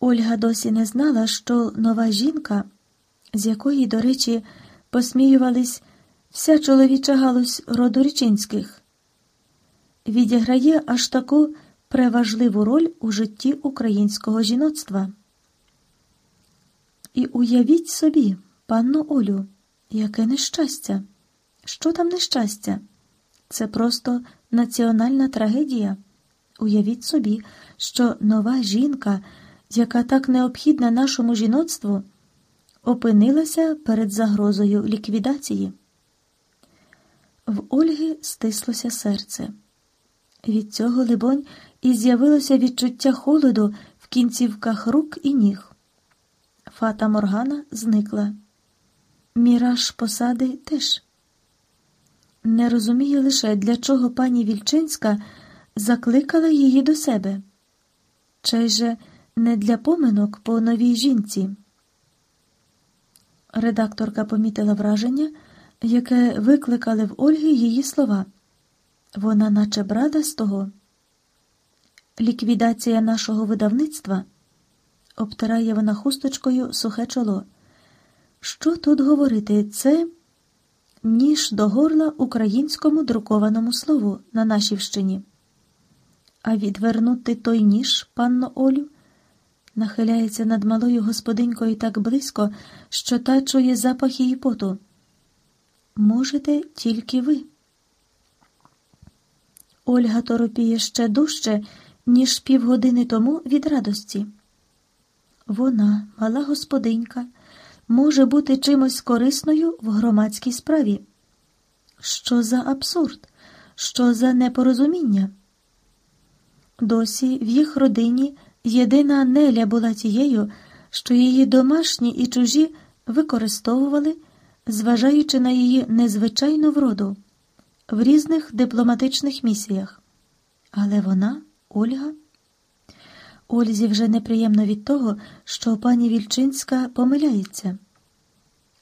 Ольга досі не знала, що нова жінка, з якої, до речі, посміювались вся чоловіча галузь роду Річинських, відіграє аж таку преважливу роль у житті українського жіноцтва. І уявіть собі, панно Олю, яке нещастя. Що там нещастя? Це просто національна трагедія. Уявіть собі, що нова жінка, яка так необхідна нашому жіноцтву, опинилася перед загрозою ліквідації. В Ольги стислося серце. Від цього, либонь, і з'явилося відчуття холоду в кінцівках рук і ніг. Фата Моргана зникла. Міраж посади теж. Не розуміє лише, для чого пані Вільчинська закликала її до себе. Чи же не для поминок по новій жінці. Редакторка помітила враження, яке викликали в Ольги її слова. Вона, наче брада з того. Ліквідація нашого видавництва обтирає вона хусточкою сухе чоло. Що тут говорити? Це ніж до горла українському друкованому слову на нашівщині. А відвернути той ніж, панно Олю, нахиляється над малою господинькою так близько, що та чує запах її поту. Можете тільки ви. Ольга торопіє ще дужче, ніж півгодини тому від радості. Вона, мала господинька, може бути чимось корисною в громадській справі. Що за абсурд, що за непорозуміння? Досі в їх родині єдина Неля була тією, що її домашні і чужі використовували, зважаючи на її незвичайну вроду в різних дипломатичних місіях. Але вона, Ольга, Ользі вже неприємно від того, що пані Вільчинська помиляється,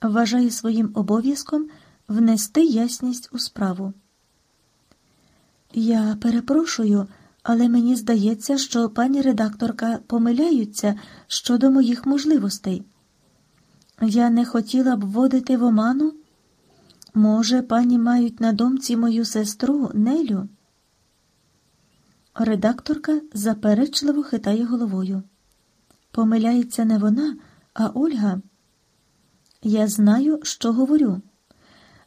вважає своїм обов'язком внести ясність у справу. Я перепрошую, але мені здається, що пані редакторка помиляються щодо моїх можливостей. Я не хотіла б вводити в оману. Може, пані мають на думці мою сестру Нелю? Редакторка заперечливо хитає головою. Помиляється не вона, а Ольга. Я знаю, що говорю,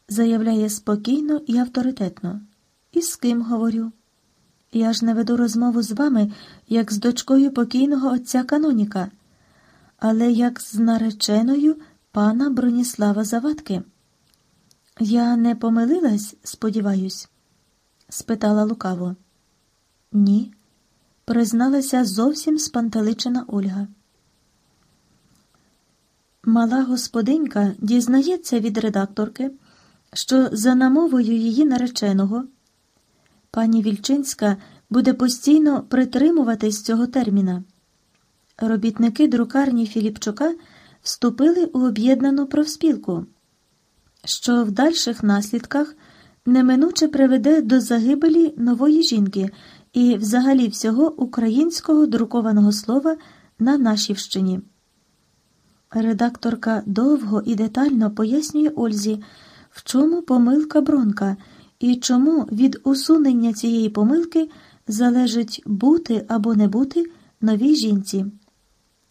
заявляє спокійно і авторитетно. І з ким говорю? Я ж не веду розмову з вами, як з дочкою покійного отця Каноніка, але як з нареченою пана Броніслава Завадки. Я не помилилась, сподіваюсь? спитала лукаво. Ні, призналася зовсім спантеличена Ольга. Мала господинька дізнається від редакторки, що за намовою її нареченого пані Вільчинська буде постійно притримуватись цього терміна. Робітники друкарні Філіпчука вступили у об'єднану профспілку, що в дальших наслідках неминуче приведе до загибелі нової жінки і взагалі всього українського друкованого слова на нашівщині. Редакторка довго і детально пояснює Ользі, в чому помилка Бронка і чому від усунення цієї помилки залежить бути або не бути новій жінці,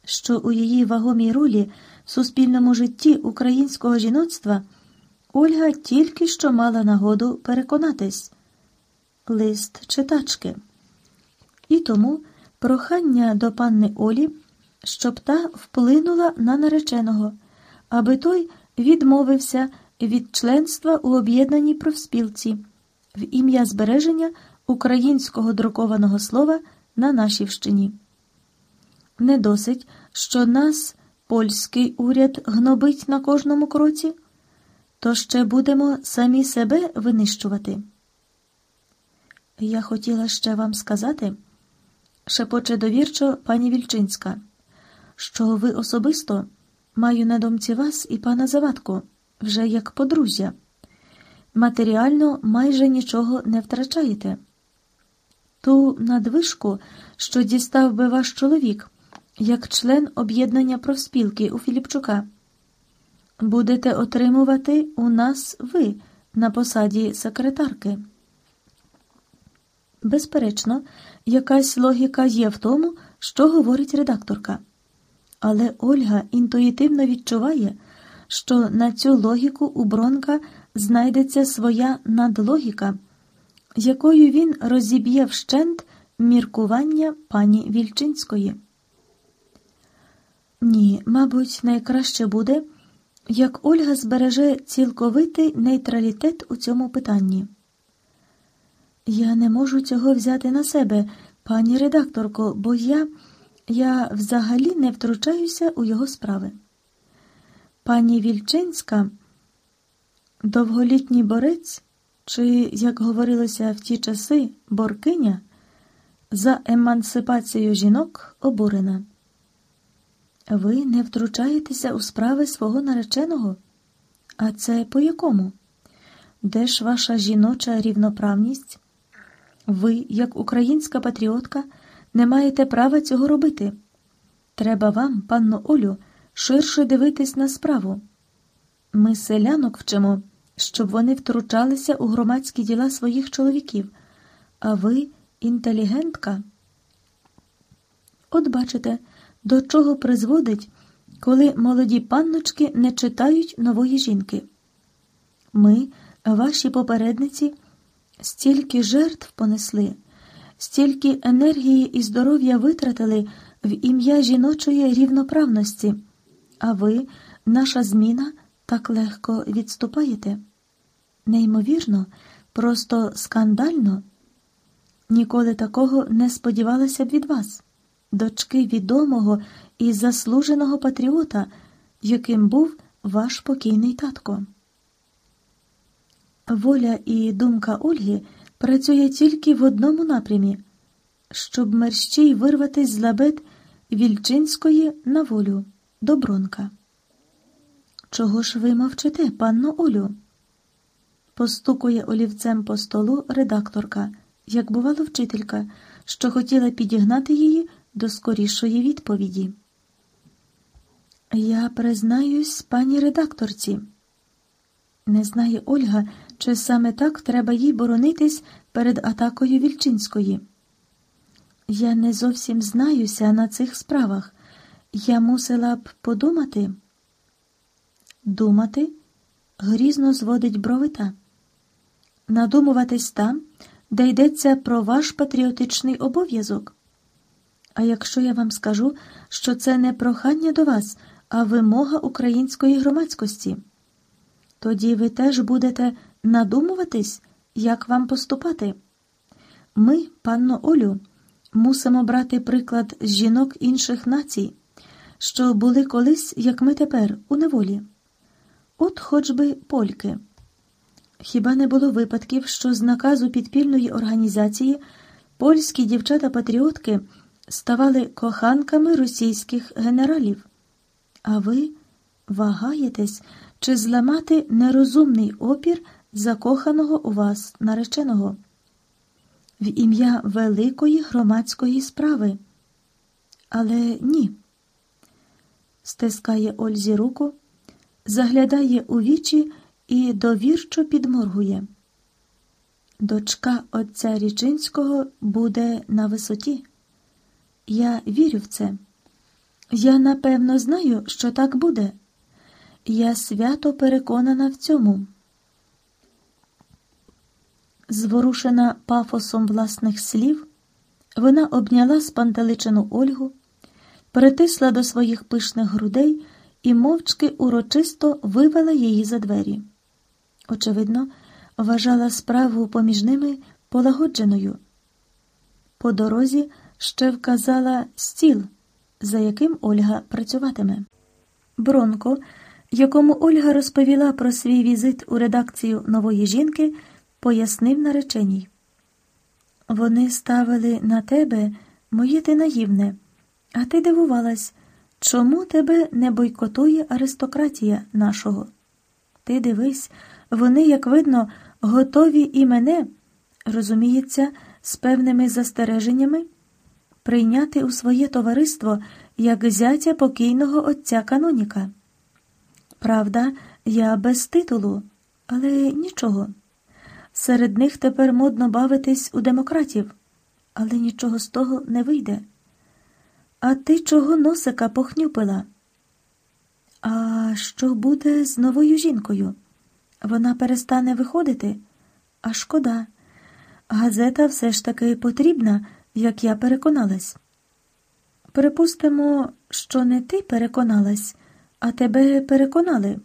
що у її вагомій ролі в суспільному житті українського жіноцтва Ольга тільки що мала нагоду переконатись лист читачки. І тому прохання до панни Олі, щоб та вплинула на нареченого, аби той відмовився від членства у об'єднаній профспілці в ім'я збереження українського друкованого слова на нашівщині. Не досить, що нас польський уряд гнобить на кожному кроці, то ще будемо самі себе винищувати. Я хотіла ще вам сказати шепоче довірчо пані Вільчинська, що ви особисто маю на думці вас і пана Завадку, вже як подружжя. Матеріально майже нічого не втрачаєте. Ту надвишку, що дістав би ваш чоловік, як член об'єднання профспілки у Філіпчука. Будете отримувати у нас ви на посаді секретарки. Безперечно, якась логіка є в тому, що говорить редакторка. Але Ольга інтуїтивно відчуває, що на цю логіку у Бронка знайдеться своя надлогіка, якою він розіб'є вщент міркування пані Вільчинської. Ні, мабуть, найкраще буде, як Ольга збереже цілковитий нейтралітет у цьому питанні. Я не можу цього взяти на себе, пані редакторко, бо я, я взагалі не втручаюся у його справи. Пані Вільчинська, довголітній борець, чи, як говорилося в ті часи, боркиня, за емансипацію жінок обурена. Ви не втручаєтеся у справи свого нареченого? А це по якому? Де ж ваша жіноча рівноправність? Ви, як українська патріотка, не маєте права цього робити. Треба вам, панно Олю, ширше дивитись на справу. Ми селянок вчимо, щоб вони втручалися у громадські діла своїх чоловіків, а ви інтелігентка. От бачите, до чого призводить, коли молоді панночки не читають нової жінки. Ми, ваші попередниці, стільки жертв понесли, стільки енергії і здоров'я витратили в ім'я жіночої рівноправності, а ви, наша зміна, так легко відступаєте. Неймовірно, просто скандально. Ніколи такого не сподівалася б від вас, дочки відомого і заслуженого патріота, яким був ваш покійний татко. Воля і думка Ольги працює тільки в одному напрямі, щоб мерщій вирватися з лабет Вільчинської на волю до Бронка. Чого ж ви мовчите, панно Олю? Постукує олівцем по столу редакторка, як бувала вчителька, що хотіла підігнати її до скорішої відповіді. Я признаюсь пані редакторці. Не знає Ольга, чи саме так треба їй боронитись перед атакою Вільчинської. Я не зовсім знаюся на цих справах. Я мусила б подумати. Думати грізно зводить бровита. Надумуватись там, де йдеться про ваш патріотичний обов'язок. А якщо я вам скажу, що це не прохання до вас, а вимога української громадськості, тоді ви теж будете надумуватись, як вам поступати. Ми, панно Олю, мусимо брати приклад з жінок інших націй, що були колись, як ми тепер, у неволі. От хоч би польки. Хіба не було випадків, що з наказу підпільної організації польські дівчата-патріотки ставали коханками російських генералів? А ви вагаєтесь, чи зламати нерозумний опір закоханого у вас нареченого в ім'я великої громадської справи? Але ні. Стискає Ользі руку, заглядає у вічі і довірчо підморгує. Дочка отця Річинського буде на висоті. Я вірю в це. Я напевно знаю, що так буде. Я свято переконана в цьому. Зворушена пафосом власних слів, вона обняла спантеличену Ольгу, притисла до своїх пишних грудей і мовчки урочисто вивела її за двері. Очевидно, вважала справу поміж ними полагодженою. По дорозі ще вказала стіл, за яким Ольга працюватиме. Бронко, якому Ольга розповіла про свій візит у редакцію нової жінки, пояснив нареченій. Вони ставили на тебе, моє ти наївне, а ти дивувалась, чому тебе не бойкотує аристократія нашого. Ти дивись, вони, як видно, готові і мене, розуміється, з певними застереженнями, прийняти у своє товариство як зятя покійного отця Каноніка. Правда, я без титулу, але нічого. Серед них тепер модно бавитись у демократів, але нічого з того не вийде. А ти чого носика похнюпила? А що буде з новою жінкою? Вона перестане виходити? А шкода. Газета все ж таки потрібна, як я переконалась. Припустимо, що не ти переконалась, а тебе переконали.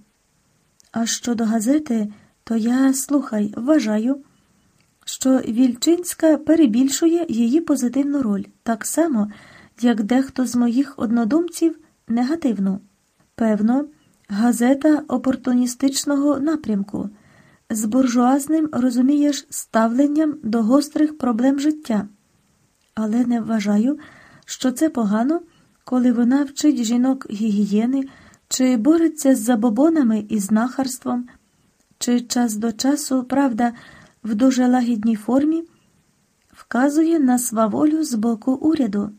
А щодо газети, то я, слухай, вважаю, що Вільчинська перебільшує її позитивну роль, так само, як дехто з моїх однодумців негативну. Певно, газета опортуністичного напрямку з буржуазним, розумієш, ставленням до гострих проблем життя. Але не вважаю, що це погано, коли вона вчить жінок гігієни, чи бореться з забобонами і знахарством, чи час до часу, правда, в дуже лагідній формі, вказує на сваволю з боку уряду.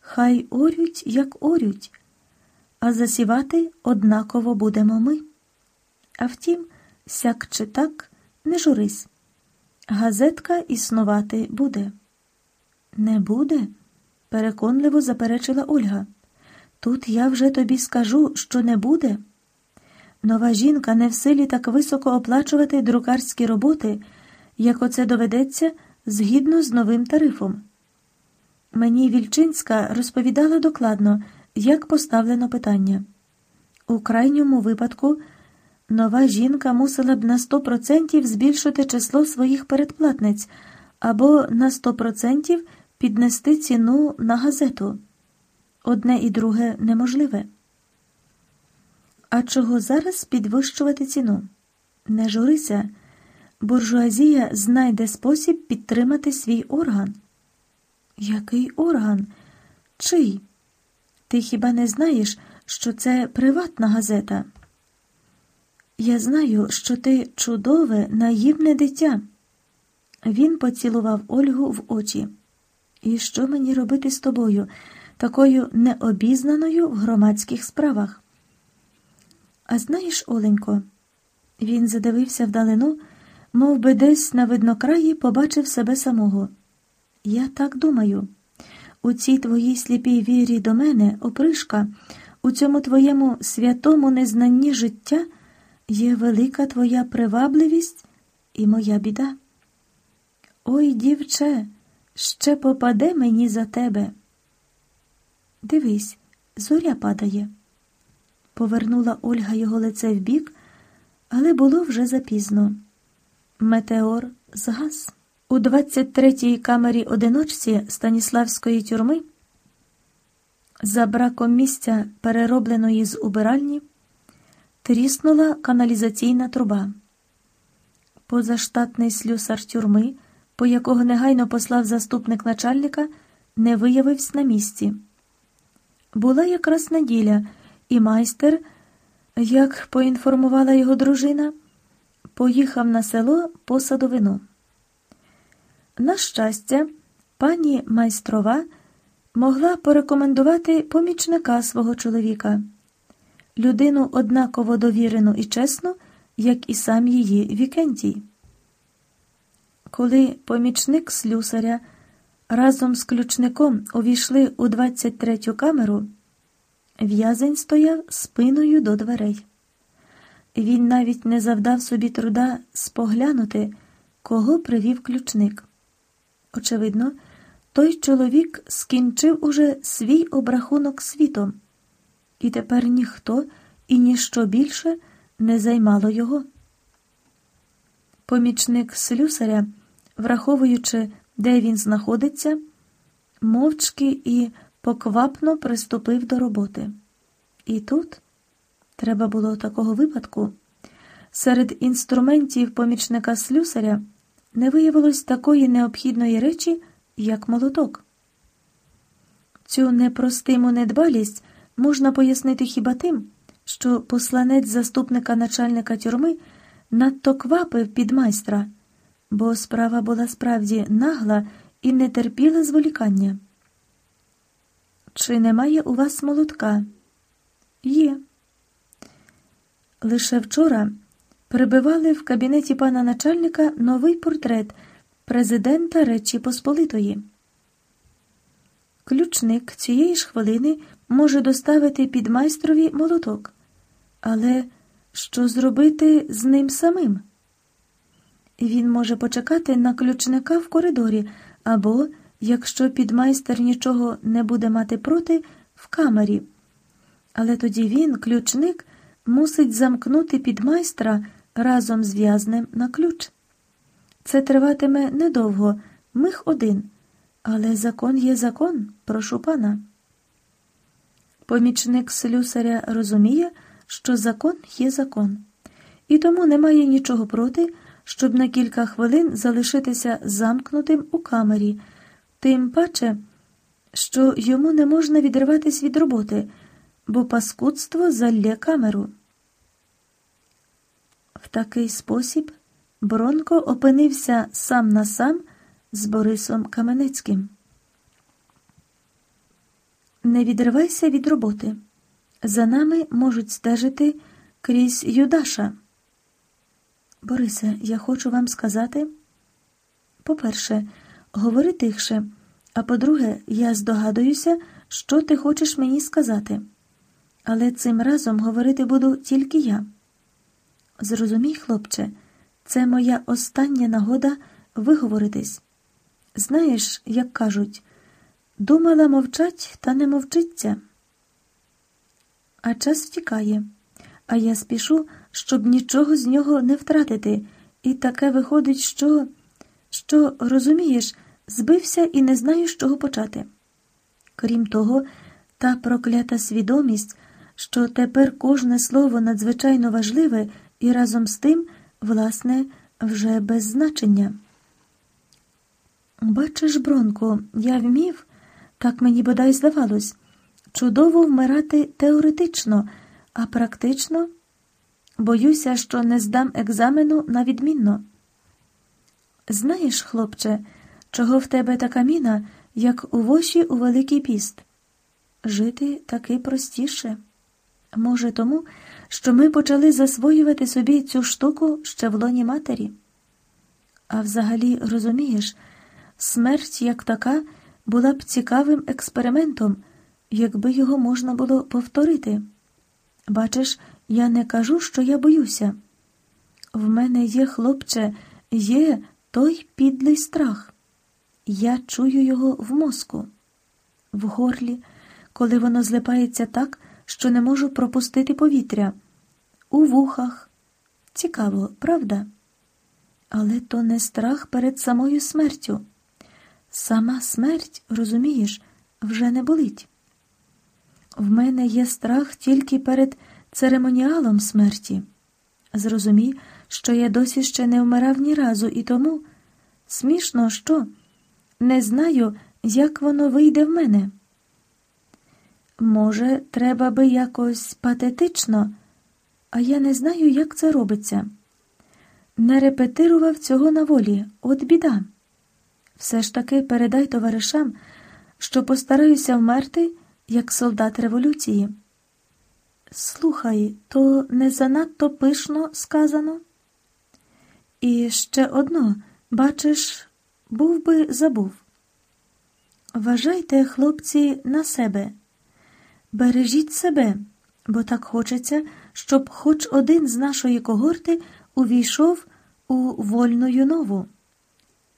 Хай орють, як орють, а засівати однаково будемо ми. А втім, сяк чи так, не журись. Газетка існувати буде. Не буде, переконливо заперечила Ольга. Тут я вже тобі скажу, що не буде. Нова жінка не в силі так високо оплачувати друкарські роботи, як оце доведеться згідно з новим тарифом. Мені Вільчинська розповідала докладно, як поставлено питання. У крайньому випадку нова жінка мусила б на 100% збільшити число своїх передплатниць або на 100% піднести ціну на газету. Одне і друге неможливе. А чого зараз підвищувати ціну? Не журися, буржуазія знайде спосіб підтримати свій орган. Який орган? Чий? Ти хіба не знаєш, що це приватна газета? Я знаю, що ти чудове, наївне дитя. Він поцілував Ольгу в очі. І що мені робити з тобою, такою необізнаною в громадських справах? А знаєш, Оленько, він задивився вдалину, мов би десь на виднокраї побачив себе самого. Я так думаю. У цій твоїй сліпій вірі до мене, опришка, у цьому твоєму святому незнанні життя є велика твоя привабливість і моя біда. Ой, дівче, ще попаде мені за тебе. Дивись, зоря падає. Повернула Ольга його лице вбік, але було вже запізно. Метеор згас. У 23-й камері одиночці Станіславської тюрми за браком місця, переробленої з убиральні, тріснула каналізаційна труба. Позаштатний слюсар тюрми, по якого негайно послав заступник начальника, не виявився на місці. Була якраз неділя, і майстер, як поінформувала його дружина, поїхав на село по садовину. На щастя, пані майстрова могла порекомендувати помічника свого чоловіка, людину однаково довірену і чесну, як і сам її Вікентій. Коли помічник слюсаря разом з ключником увійшли у 23-ю камеру, в'язень стояв спиною до дверей. Він навіть не завдав собі труда споглянути, кого привів ключник. Очевидно, той чоловік скінчив уже свій обрахунок світом, і тепер ніхто і ніщо більше не займало його. Помічник слюсаря, враховуючи, де він знаходиться, мовчки і поквапно приступив до роботи. І тут треба було такого випадку. Серед інструментів помічника слюсаря не виявилось такої необхідної речі, як молоток. Цю непростиму недбалість можна пояснити хіба тим, що посланець заступника начальника тюрми надто квапив під майстра, бо справа була справді нагла і не терпіла зволікання. Чи немає у вас молотка? Є. Лише вчора прибивали в кабінеті пана начальника новий портрет президента Речі Посполитої. Ключник цієї ж хвилини може доставити під майстрові молоток. Але що зробити з ним самим? Він може почекати на ключника в коридорі, або, якщо підмайстер нічого не буде мати проти, в камері. Але тоді він, ключник, мусить замкнути підмайстра разом з в'язнем на ключ. Це триватиме недовго, мих один. Але закон є закон, прошу пана. Помічник слюсаря розуміє, що закон є закон, і тому немає нічого проти, щоб на кілька хвилин залишитися замкнутим у камері, тим паче, що йому не можна відриватись від роботи, бо паскудство залє камеру. В такий спосіб Бронко опинився сам на сам з Борисом Каменецьким. Не відривайся від роботи. За нами можуть стежити крізь Юдаша. Борисе, я хочу вам сказати. По-перше, говори тихше, а по-друге, я здогадуюся, що ти хочеш мені сказати. Але цим разом говорити буду тільки я. Зрозумій, хлопче, це моя остання нагода виговоритись. Знаєш, як кажуть, думала мовчать, та не мовчиться. А час втікає, а я спішу, щоб нічого з нього не втратити, і таке виходить, що, що, розумієш, збився і не знаю, з чого почати. Крім того, та проклята свідомість, що тепер кожне слово надзвичайно важливе і разом з тим, власне, вже без значення. Бачиш, Бронко, я вмів, так мені бодай здавалось, чудово вмирати теоретично, а практично боюся, що не здам екзамену на відмінно. Знаєш, хлопче, чого в тебе така міна, як у воші у Великий піст? Жити таки простіше. Може, тому, що ми почали засвоювати собі цю штуку ще в лоні матері. А взагалі, розумієш, Смерть, як така, була б цікавим експериментом, якби його можна було повторити. Бачиш, я не кажу, що я боюся. В мене є, хлопче, є той підлий страх. Я чую його в мозку, в горлі, коли воно злипається так, що не можу пропустити повітря, у вухах. Цікаво, правда? Але то не страх перед самою смертю. Сама смерть, розумієш, вже не болить. В мене є страх тільки перед церемоніалом смерті. Зрозумій, що я досі ще не вмирав ні разу, і тому смішно, що не знаю, як воно вийде в мене. Може, треба би якось патетично, а я не знаю, як це робиться. Не репетирував цього на волі, от біда. Все ж таки передай товаришам, що постараюся вмерти, як солдат революції. Слухай, то не занадто пишно сказано? І ще одно, бачиш, був би забув. Вважайте, хлопці, на себе, бережіть себе, бо так хочеться, щоб хоч один з нашої когорти увійшов у вольну нову.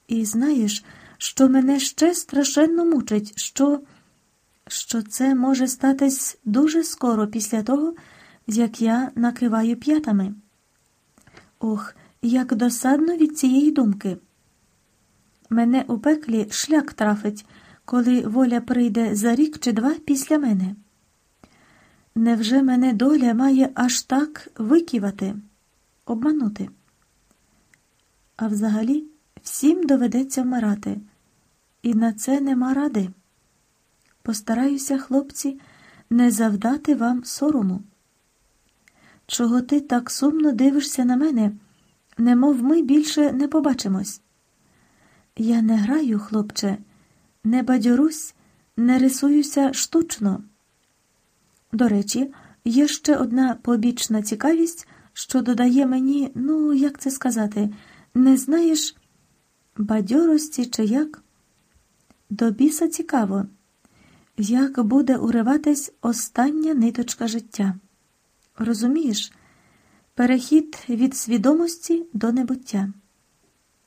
І знаєш, що мене ще страшенно мучить, що що це може статись дуже скоро після того, як я накиваю п'ятами. Ох, як досадно від цієї думки. Мене у пеклі шлях трафить, коли воля прийде за рік чи два після мене. Невже мене доля має аж так виківати, обманути? А взагалі всім доведеться вмирати, і на це нема ради. Постараюся, хлопці, не завдати вам сорому. Чого ти так сумно дивишся на мене, немов ми більше не побачимось? Я не граю, хлопче, не бадьорусь, не рисуюся штучно. До речі, є ще одна побічна цікавість, що додає мені, ну, як це сказати, не знаєш бадьорості чи як? До біса цікаво, як буде уриватись остання ниточка життя. Розумієш, перехід від свідомості до небуття.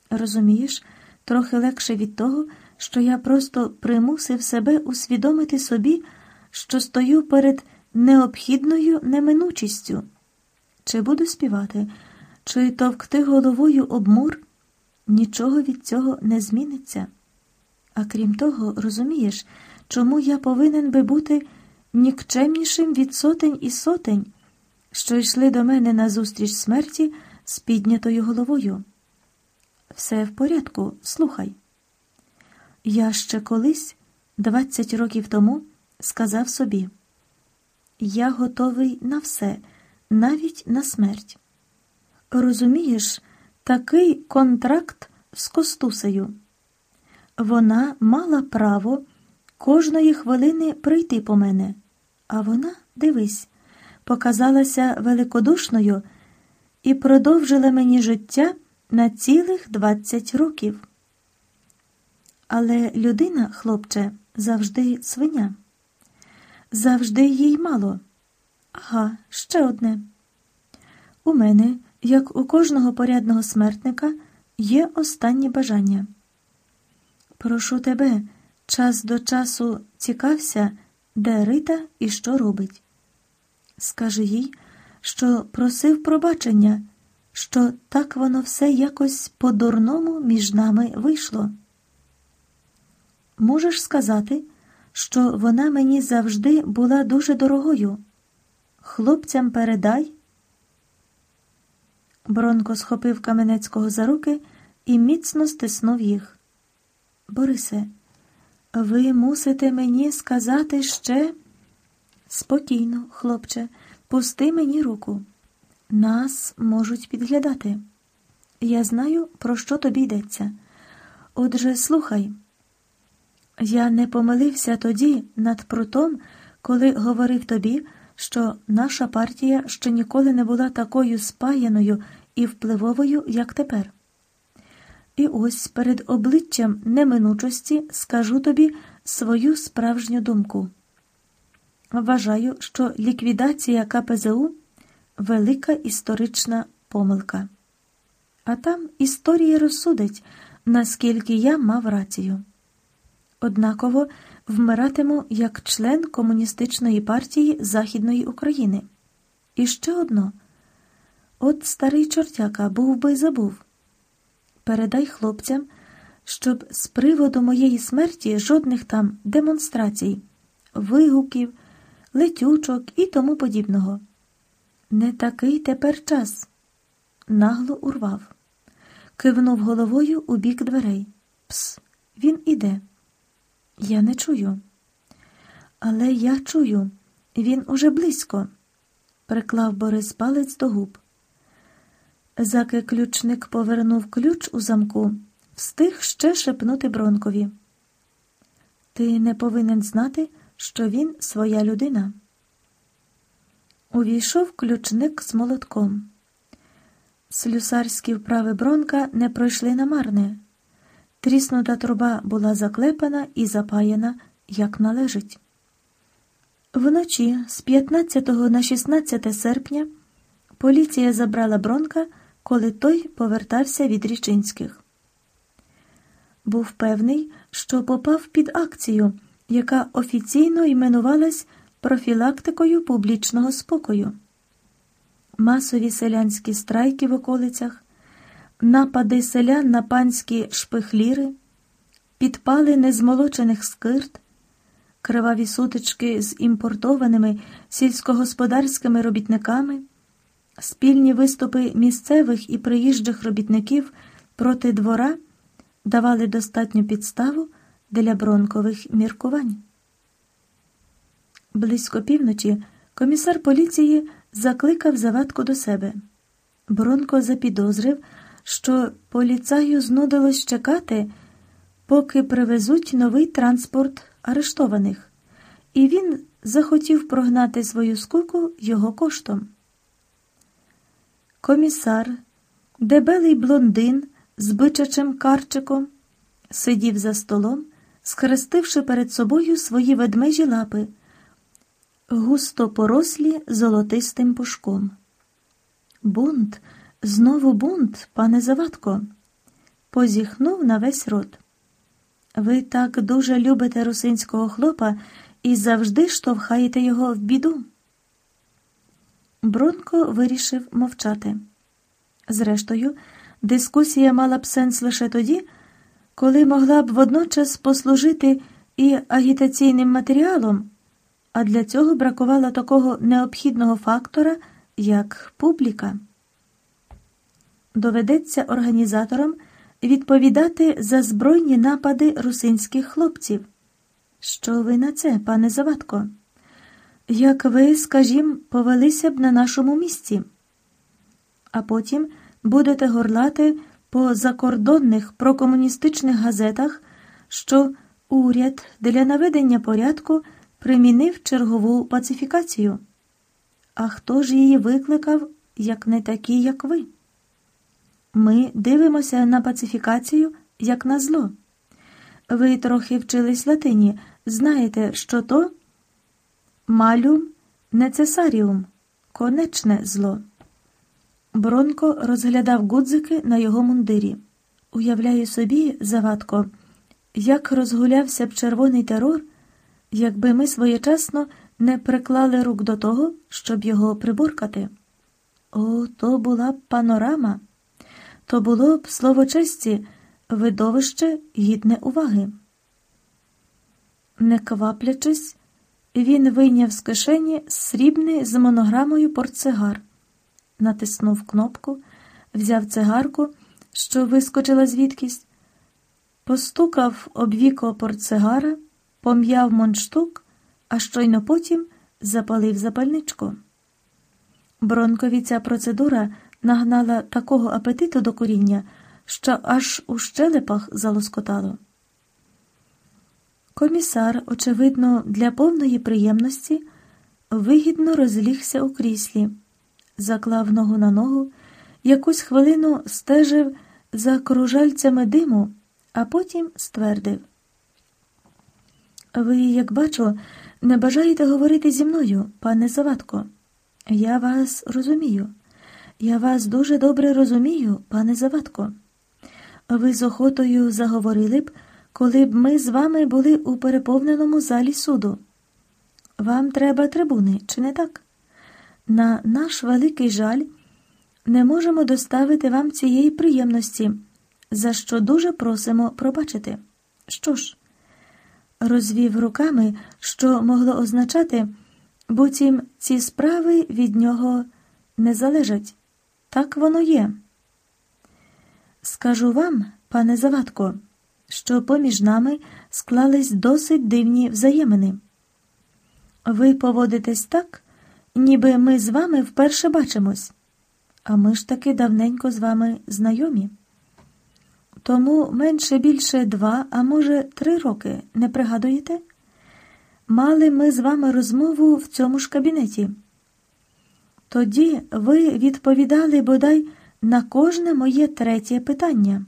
Розумієш, трохи легше від того, що я просто примусив себе усвідомити собі, що стою перед необхідною неминучістю. Чи буду співати, чи товкти головою об мур, нічого від цього не зміниться. А крім того, розумієш, чому я повинен би бути нікчемнішим від сотень і сотень, що йшли до мене назустріч смерті з піднятою головою. Все в порядку, слухай. Я ще колись, двадцять років тому, сказав собі: я готовий на все, навіть на смерть. Розумієш, такий контракт з Костусею. Вона мала право кожної хвилини прийти по мене, а вона, дивись, показалася великодушною і продовжила мені життя на цілих двадцять років. Але людина, хлопче, завжди свиня. Завжди їй мало. Ага, ще одне. У мене, як у кожного порядного смертника, є останнє бажання. Прошу тебе, час до часу цікався, де Рита і що робить. Скажи їй, що просив пробачення, що так воно все якось по-дурному між нами вийшло. Можеш сказати, що вона мені завжди була дуже дорогою. Хлопцям передай. Бронко схопив Каменецького за руки і міцно стиснув їх. Борисе, ви мусите мені сказати ще спокійно, хлопче, пусти мені руку. Нас можуть підглядати. Я знаю, про що тобі йдеться. Отже, слухай. Я не помилився тоді над прутом, коли говорив тобі, що наша партія ще ніколи не була такою спаяною і впливовою, як тепер. І ось перед обличчям неминучості скажу тобі свою справжню думку. Вважаю, що ліквідація КПЗУ велика історична помилка. А там історія розсудить, наскільки я мав рацію. Однаково вмиратиму як член Комуністичної партії Західної України. І ще одно. От старий чортяка був би забув. Передай хлопцям, щоб з приводу моєї смерті жодних там демонстрацій, вигуків, летючок і тому подібного. Не такий тепер час. Нагло урвав, кивнув головою у бік дверей. Пс, він іде. Я не чую. Але я чую, він уже близько, приклав Борис палець до губ. Заки ключник повернув ключ у замку, встиг ще шепнути Бронкові. Ти не повинен знати, що він своя людина. Увійшов ключник з молотком. Слюсарські вправи Бронка не пройшли намарне. Тріснута труба була заклепана і запаяна, як належить. Вночі з 15 на 16 серпня поліція забрала Бронка, коли той повертався від Річинських. Був певний, що попав під акцію, яка офіційно іменувалась профілактикою публічного спокою. Масові селянські страйки в околицях напади селян на панські шпихліри, підпали незмолочених скирт, криваві сутички з імпортованими сільськогосподарськими робітниками, спільні виступи місцевих і приїжджих робітників проти двора давали достатню підставу для бронкових міркувань. Близько півночі комісар поліції закликав завадку до себе. Бронко запідозрив, що поліцаю знудилось чекати, поки привезуть новий транспорт арештованих, і він захотів прогнати свою скуку його коштом. Комісар, дебелий блондин з бичачим карчиком, сидів за столом, схрестивши перед собою свої ведмежі лапи, густо порослі золотистим пушком. Бунт, знову бунт, пане Завадко, позіхнув на весь рот. Ви так дуже любите русинського хлопа і завжди штовхаєте його в біду. Бронко вирішив мовчати. Зрештою, дискусія мала б сенс лише тоді, коли могла б водночас послужити і агітаційним матеріалом, а для цього бракувало такого необхідного фактора, як публіка. Доведеться організаторам відповідати за збройні напади русинських хлопців. Що ви на це, пане Завадко? Як ви, скажімо, повелися б на нашому місці, а потім будете горлати по закордонних прокомуністичних газетах, що уряд для наведення порядку примінив чергову пацифікацію. А хто ж її викликав, як не такі, як ви? Ми дивимося на пацифікацію як на зло. Ви трохи вчились латині, знаєте, що то малюм нецесаріум, конечне зло. Бронко розглядав гудзики на його мундирі. Уявляю собі, завадко, як розгулявся б червоний терор, якби ми своєчасно не приклали рук до того, щоб його приборкати. О, то була панорама, то було б слово честі, видовище гідне уваги. Не кваплячись, він вийняв з кишені срібний з монограмою портсигар, натиснув кнопку, взяв цигарку, що вискочила звідкись, постукав об віко портсигара, пом'яв монштук, а щойно потім запалив запальничку. Бронкові ця процедура нагнала такого апетиту до коріння, що аж у щелепах залоскотало. Комісар, очевидно, для повної приємності вигідно розлігся у кріслі, заклав ногу на ногу, якусь хвилину стежив за кружальцями диму, а потім ствердив. Ви, як бачу, не бажаєте говорити зі мною, пане Завадко. Я вас розумію. Я вас дуже добре розумію, пане Завадко. Ви з охотою заговорили б коли б ми з вами були у переповненому залі суду. Вам треба трибуни, чи не так? На наш великий жаль, не можемо доставити вам цієї приємності, за що дуже просимо пробачити. Що ж, розвів руками, що могло означати, буцім ці справи від нього не залежать. Так воно є. Скажу вам, пане Завадко що поміж нами склались досить дивні взаємини. Ви поводитесь так, ніби ми з вами вперше бачимось, а ми ж таки давненько з вами знайомі. Тому менше більше два, а може, три роки, не пригадуєте? Мали ми з вами розмову в цьому ж кабінеті. Тоді ви відповідали бодай на кожне моє третє питання.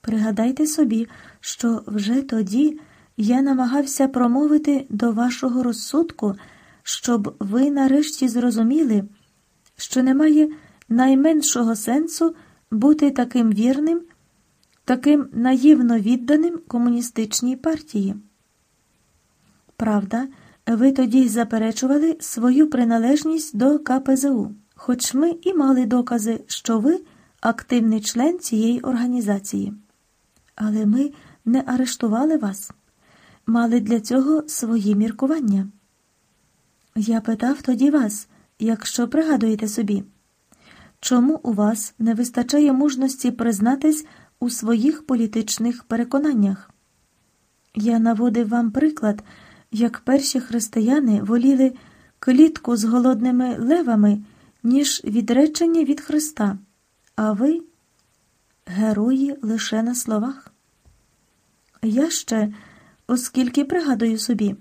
Пригадайте собі, що вже тоді я намагався промовити до вашого розсудку, щоб ви нарешті зрозуміли, що немає найменшого сенсу бути таким вірним, таким наївно відданим комуністичній партії. Правда, ви тоді заперечували свою приналежність до КПЗУ, хоч ми і мали докази, що ви активний член цієї організації. Але ми не арештували вас, мали для цього свої міркування. Я питав тоді вас, якщо пригадуєте собі, чому у вас не вистачає мужності признатись у своїх політичних переконаннях? Я наводив вам приклад, як перші християни воліли клітку з голодними левами, ніж відречення від Христа, а ви герої лише на словах. Я ще оскільки пригадую собі,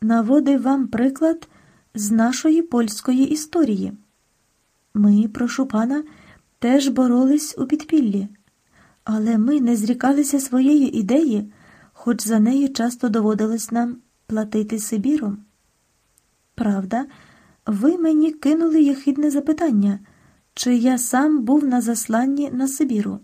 наводив вам приклад з нашої польської історії. Ми, прошу пана, теж боролись у підпіллі, але ми не зрікалися своєї ідеї, хоч за неї часто доводилось нам платити Сибіром. Правда, ви мені кинули яхідне запитання, чи я сам був на засланні на Сибіру.